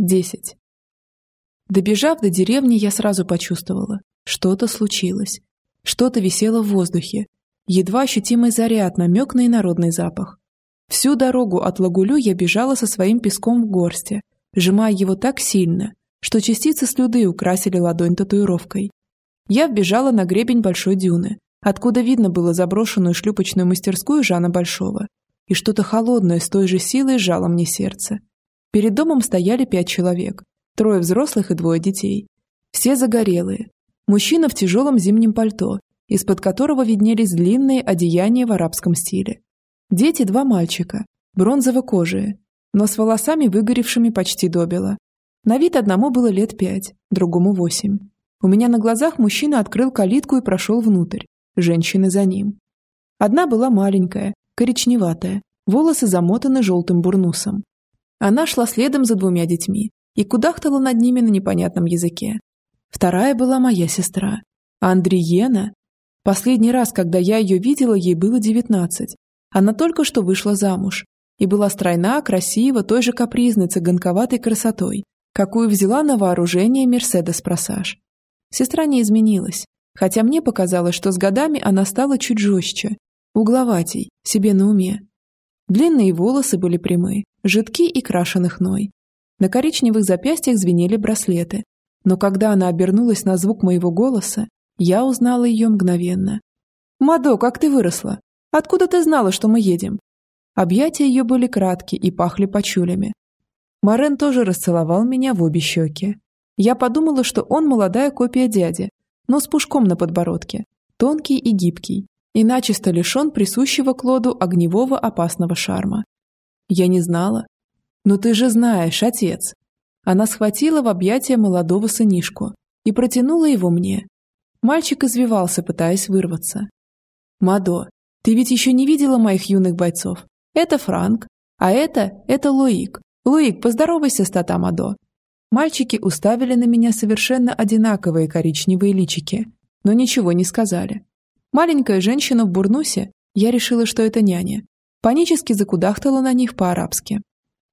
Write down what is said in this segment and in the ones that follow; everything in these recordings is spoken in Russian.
Десять. Добежав до деревни, я сразу почувствовала, что-то случилось. Что-то висело в воздухе. Едва ощутимый заряд, намек на инородный запах. Всю дорогу от Лагулю я бежала со своим песком в горсти, сжимая его так сильно, что частицы слюды украсили ладонь татуировкой. Я вбежала на гребень большой дюны, откуда видно было заброшенную шлюпочную мастерскую Жана Большого, и что-то холодное с той же силой сжало мне сердце. Перед домом стояли пять человек, трое взрослых и двое детей. Все загорелые. Мужчина в тяжелом зимнем пальто, из-под которого виднелись длинные одеяния в арабском стиле. Дети два мальчика, бронзово-кожие, но с волосами выгоревшими почти до бела. На вид одному было лет пять, другому восемь. У меня на глазах мужчина открыл калитку и прошел внутрь, женщины за ним. Одна была маленькая, коричневатая, волосы замотаны желтым бурнусом. Она шла следом за двумя детьми, и кудахтала над ними на непонятном языке. Вторая была моя сестра. А Андриена? Последний раз, когда я ее видела, ей было девятнадцать. Она только что вышла замуж и была стройна, красива, той же капризной, цыганковатой красотой, какую взяла на вооружение Мерседес Просаж. Сестра не изменилась, хотя мне показалось, что с годами она стала чуть жестче, угловатей, себе на уме. Длинные волосы были прямые, жидки и крашены хной. На коричневых запястьях звенели браслеты. Но когда она обернулась на звук моего голоса, я узнала ее мгновенно. «Мадо, как ты выросла? Откуда ты знала, что мы едем?» Объятия ее были краткие и пахли почулями. Морен тоже расцеловал меня в обе щеки. Я подумала, что он молодая копия дяди, но с пушком на подбородке, тонкий и гибкий, и начисто лишен присущего Клоду огневого опасного шарма. Я не знала, «Но ты же знаешь, отец!» Она схватила в объятия молодого сынишку и протянула его мне. Мальчик извивался, пытаясь вырваться. «Мадо, ты ведь еще не видела моих юных бойцов? Это Франк, а это, это Луик. Луик, поздоровайся с Тата Мадо». Мальчики уставили на меня совершенно одинаковые коричневые личики, но ничего не сказали. Маленькая женщина в бурнусе, я решила, что это няня, панически закудахтала на них по-арабски.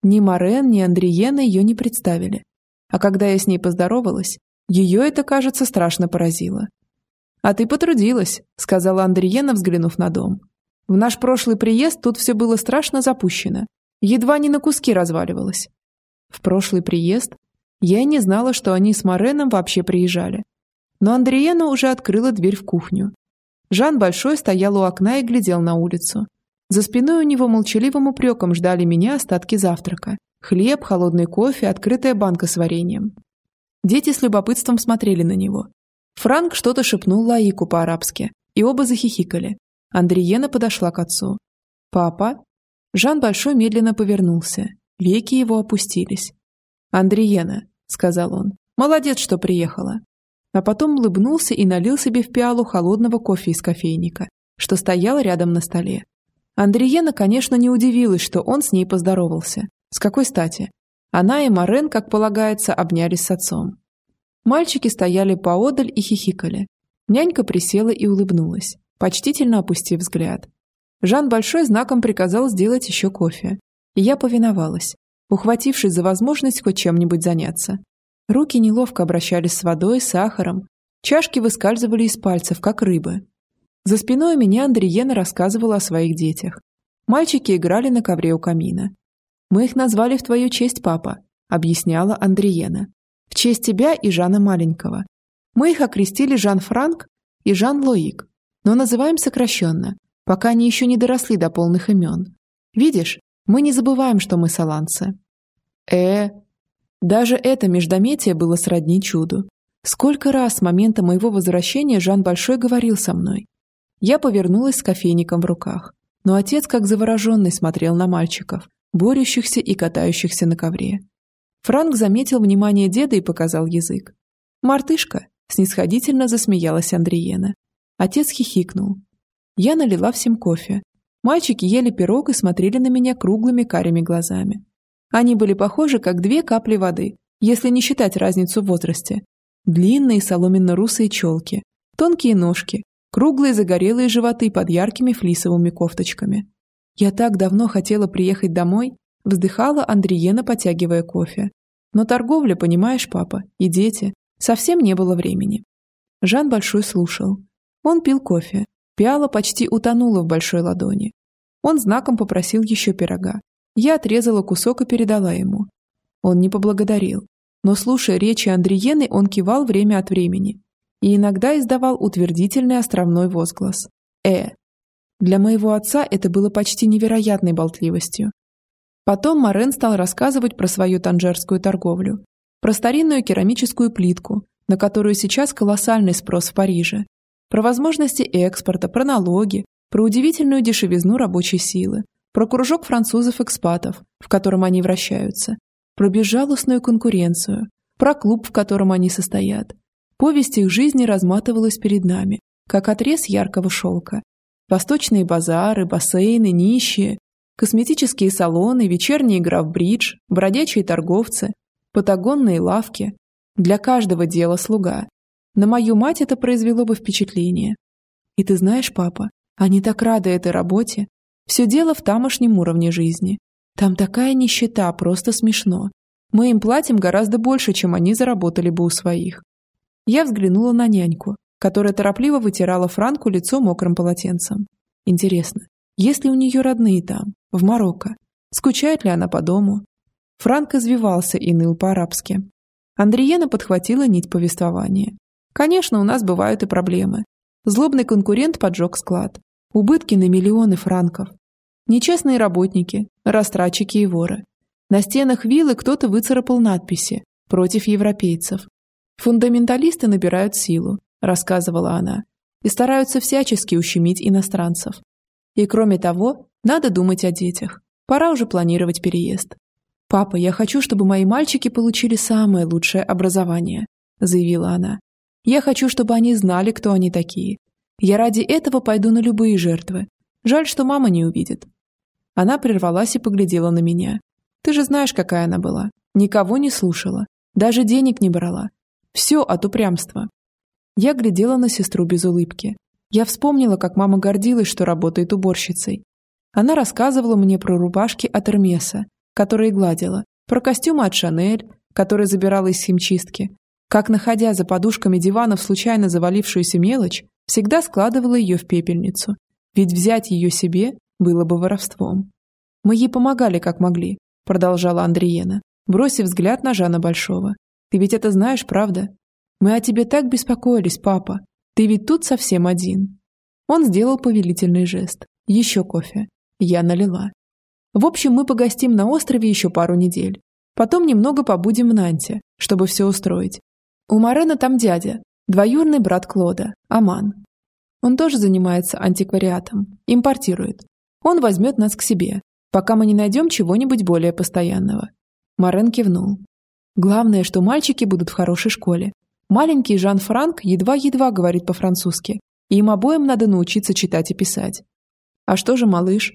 Ни Морен, ни Андриена ее не представили. А когда я с ней поздоровалась, ее это, кажется, страшно поразило. «А ты потрудилась», — сказала Андриена, взглянув на дом. «В наш прошлый приезд тут все было страшно запущено. Едва не на куски разваливалось». В прошлый приезд я и не знала, что они с Мореном вообще приезжали. Но Андриена уже открыла дверь в кухню. Жан Большой стоял у окна и глядел на улицу. За спиной у него молчаливым упреком ждали меня остатки завтрака. Хлеб, холодный кофе, открытая банка с вареньем. Дети с любопытством смотрели на него. Франк что-то шепнул Лаику по-арабски, и оба захихикали. Андриена подошла к отцу. «Папа?» Жан Большой медленно повернулся. Веки его опустились. «Андриена», — сказал он, — «молодец, что приехала». А потом улыбнулся и налил себе в пиалу холодного кофе из кофейника, что стоял рядом на столе. Андриена, конечно, не удивилась, что он с ней поздоровался. С какой стати? Она и Морен, как полагается, обнялись с отцом. Мальчики стояли поодаль и хихикали. Нянька присела и улыбнулась, почтительно опустив взгляд. Жан Большой знаком приказал сделать еще кофе. И я повиновалась, ухватившись за возможность хоть чем-нибудь заняться. Руки неловко обращались с водой, сахаром. Чашки выскальзывали из пальцев, как рыбы. За спиной у меня Андриена рассказывала о своих детях. Мальчики играли на ковре у камина. «Мы их назвали в твою честь, папа», — объясняла Андриена. «В честь тебя и Жана Маленького. Мы их окрестили Жан-Франк и Жан-Лоик, но называем сокращенно, пока они еще не доросли до полных имен. Видишь, мы не забываем, что мы саланцы». «Э...» Даже это междометие было сродни чуду. Сколько раз с момента моего возвращения Жан Большой говорил со мной. Я повернулась с кофейником в руках, но отец, как завороженный, смотрел на мальчиков, борющихся и катающихся на ковре. Франк заметил внимание деда и показал язык. «Мартышка!» – снисходительно засмеялась Андриена. Отец хихикнул. Я налила всем кофе. Мальчики ели пирог и смотрели на меня круглыми карими глазами. Они были похожи, как две капли воды, если не считать разницу в возрасте. Длинные соломенно-русые челки, тонкие ножки, круглые загорелые животы под яркими флисовыми кофточками. Я так давно хотела приехать домой, вздыхала Андриена, потягивая кофе. Но торговля, понимаешь, папа, и дети. Совсем не было времени. Жан Большой слушал. Он пил кофе. Пиала почти утонула в большой ладони. Он знаком попросил еще пирога. Я отрезала кусок и передала ему. Он не поблагодарил. Но, слушая речи Андриены, он кивал время от времени и иногда издавал утвердительный островной возглас. «Э». Для моего отца это было почти невероятной болтливостью. Потом Морен стал рассказывать про свою танжерскую торговлю, про старинную керамическую плитку, на которую сейчас колоссальный спрос в Париже, про возможности экспорта, про налоги, про удивительную дешевизну рабочей силы, про кружок французов-экспатов, в котором они вращаются, про безжалостную конкуренцию, про клуб, в котором они состоят. Повесть их жизни разматывалась перед нами, как отрез яркого шелка. Восточные базары, бассейны, нищие, косметические салоны, вечерняя игра в бридж, бродячие торговцы, патагонные лавки. Для каждого дела слуга. На мою мать это произвело бы впечатление. И ты знаешь, папа, они так рады этой работе. Все дело в тамошнем уровне жизни. Там такая нищета, просто смешно. Мы им платим гораздо больше, чем они заработали бы у своих. Я взглянула на няньку, которая торопливо вытирала Франку лицо мокрым полотенцем. Интересно, есть ли у нее родные там, в Марокко? Скучает ли она по дому? Франк извивался и ныл по-арабски. Андриена подхватила нить повествования. Конечно, у нас бывают и проблемы. Злобный конкурент поджег склад. Убытки на миллионы франков. Нечестные работники, растратчики и воры. На стенах виллы кто-то выцарапал надписи «Против европейцев». «Фундаменталисты набирают силу», – рассказывала она, «и стараются всячески ущемить иностранцев. И кроме того, надо думать о детях. Пора уже планировать переезд. «Папа, я хочу, чтобы мои мальчики получили самое лучшее образование», – заявила она. «Я хочу, чтобы они знали, кто они такие. Я ради этого пойду на любые жертвы. Жаль, что мама не увидит. Она прервалась и поглядела на меня. Ты же знаешь, какая она была. Никого не слушала. Даже денег не брала. Все от упрямства. Я глядела на сестру без улыбки. Я вспомнила, как мама гордилась, что работает уборщицей. Она рассказывала мне про рубашки от Эрмеса, которые гладила, про костюмы от Шанель, которые забирала из химчистки, как, находя за подушками диванов случайно завалившуюся мелочь, всегда складывала ее в пепельницу. Ведь взять ее себе было бы воровством. «Мы ей помогали, как могли», — продолжала Андриена, бросив взгляд на Жана Большого. «Ты ведь это знаешь, правда? Мы о тебе так беспокоились, папа. Ты ведь тут совсем один». Он сделал повелительный жест. «Еще кофе». Я налила. В общем, мы погостим на острове еще пару недель. Потом немного побудем в Нанте, чтобы все устроить. У Марена там дядя, двоюрный брат Клода, Аман. Он тоже занимается антиквариатом, импортирует. Он возьмет нас к себе, пока мы не найдем чего-нибудь более постоянного. Марен кивнул. Главное, что мальчики будут в хорошей школе. Маленький Жан-Франк едва-едва говорит по-французски, и им обоим надо научиться читать и писать. А что же малыш?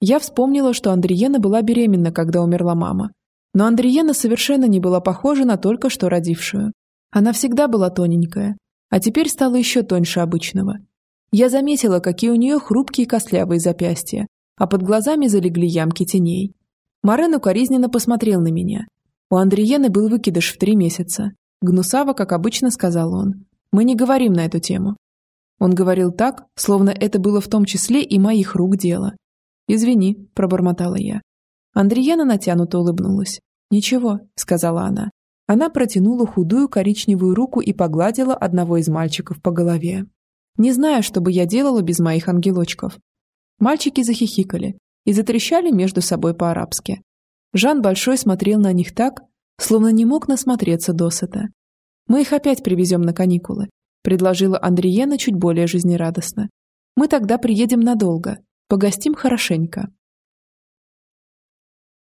Я вспомнила, что Андриена была беременна, когда умерла мама. Но Андриена совершенно не была похожа на только что родившую. Она всегда была тоненькая, а теперь стала еще тоньше обычного. Я заметила, какие у нее хрупкие костлявые запястья, а под глазами залегли ямки теней. Морен укоризненно посмотрел на меня. У Андриены был выкидыш в три месяца. Гнусаво, как обычно, сказал он. Мы не говорим на эту тему. Он говорил так, словно это было в том числе и моих рук дело. «Извини», – пробормотала я. Андриена натянуто улыбнулась. «Ничего», – сказала она. Она протянула худую коричневую руку и погладила одного из мальчиков по голове. Не знаю, что бы я делала без моих ангелочков. Мальчики захихикали и затрещали между собой по-арабски. Жан Большой смотрел на них так, словно не мог насмотреться досыта. «Мы их опять привезем на каникулы», — предложила Андриена чуть более жизнерадостно. «Мы тогда приедем надолго, погостим хорошенько».